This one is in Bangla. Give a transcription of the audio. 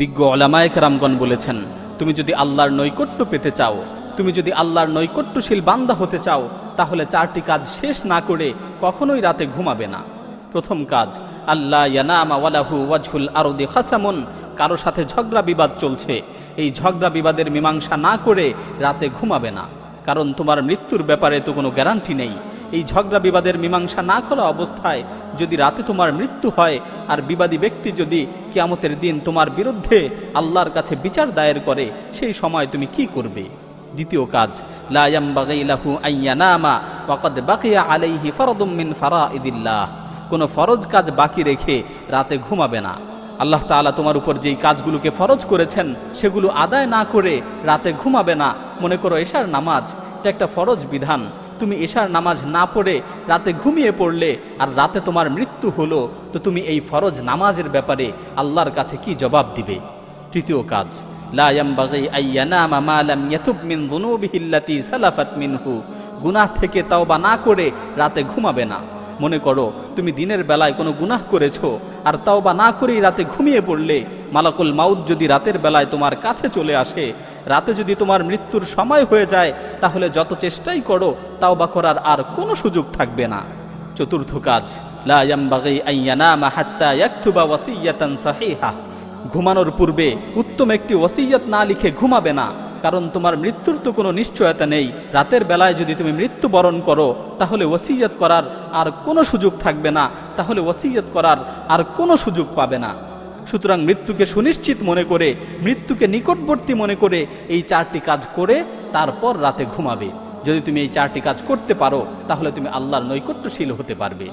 বিজ্ঞ অলামায়ক রামগণ বলেছেন, তুমি যদি আল্লাহর নৈকট্য পেতে চাও, তুমি যদি আল্লাহর নৈকট্যশীল বান্দা হতে চাও, তাহলে চারটি কাজ শেষ না করে কখনোই রাতে ঘুমাবে না। প্রথম কাজ আল্লাহ ইয়ানামা ওয়ালাহু ওয়াজহুল আরদি খাসামুন, কারও সাথে ঝগড়া বিবাদ চলছে। এই ঝগড়া বিবাদের মীমাংসা না করে রাতে ঘুমাবে না। কারণ তোমার মৃত্যুর ব্যাপারে তো কোনো গ্যারান্টি নেই। এই ঝগড়া বিবাদের মীমাংসা না করা অবস্থায় যদি রাতে তোমার মৃত্যু হয়, আর বিবাদী ব্যক্তি যদি কিয়ামতের দিন তোমার বিরুদ্ধে আল্লাহর কাছে বিচার দায়ের করে, সেই সময় তুমি কি করবে? দ্বিতীয় কাজ মিন ফারাইদিল্লাহ কোনো ফরজ কাজ বাকি রেখে রাতে ঘুমাবে না। আল্লাহ তাআলা তোমার উপর যেই কাজগুলোকে ফরজ করেছেন, সেগুলো আদায় না করে রাতে ঘুমাবে না। মনে করো এশার নামাজ, এটা একটা ফরজ বিধান। তুমি এশার নামাজ না পড়ে রাতে ঘুমিয়ে পড়লে আর রাতে তোমার মৃত্যু হলো, তো তুমি এই ফরজ নামাজের ব্যাপারে আল্লাহর কাছে কি জবাব দিবে? তৃতীয় কাজ গুনাহ থেকে তাওবা না করে রাতে ঘুমাবে না। মনে করো, তুমি দিনের বেলায় কোনো গুনাহ করেছ, আর তাও বা না করেই রাতে ঘুমিয়ে পড়লে, মালাকুল মাউদ যদি রাতের বেলায় তোমার কাছে চলে আসে, রাতে যদি তোমার মৃত্যুর সময় হয়ে যায়, তাহলে যত চেষ্টাই করো তাও বা করার আর কোনো সুযোগ থাকবে না। চতুর্থ কাজ ঘুমানোর পূর্বে উত্তম একটি ওসিয়ত না লিখে ঘুমাবে না। কারণ তোমার মৃত্যুর তো কোনো নিশ্চয়তা নেই। রাতের বেলায় যদি তুমি মৃত্যু বরণ করো, তাহলে ওসিয়ত করার আর কোনো সুযোগ থাকবে না। তাহলে ওসিয়ত করার আর কোনো সুযোগ পাবে না। সুতরাং মৃত্যুকে সুনিশ্চিত মনে করে, মৃত্যুকে নিকটবর্তী মনে করে এই চারটি কাজ করে, তারপর রাতে ঘুমাবে। যদি তুমি এই চারটি কাজ করতে পারো, তাহলে তুমি আল্লাহর নৈকট্যশীল হতে পারবে।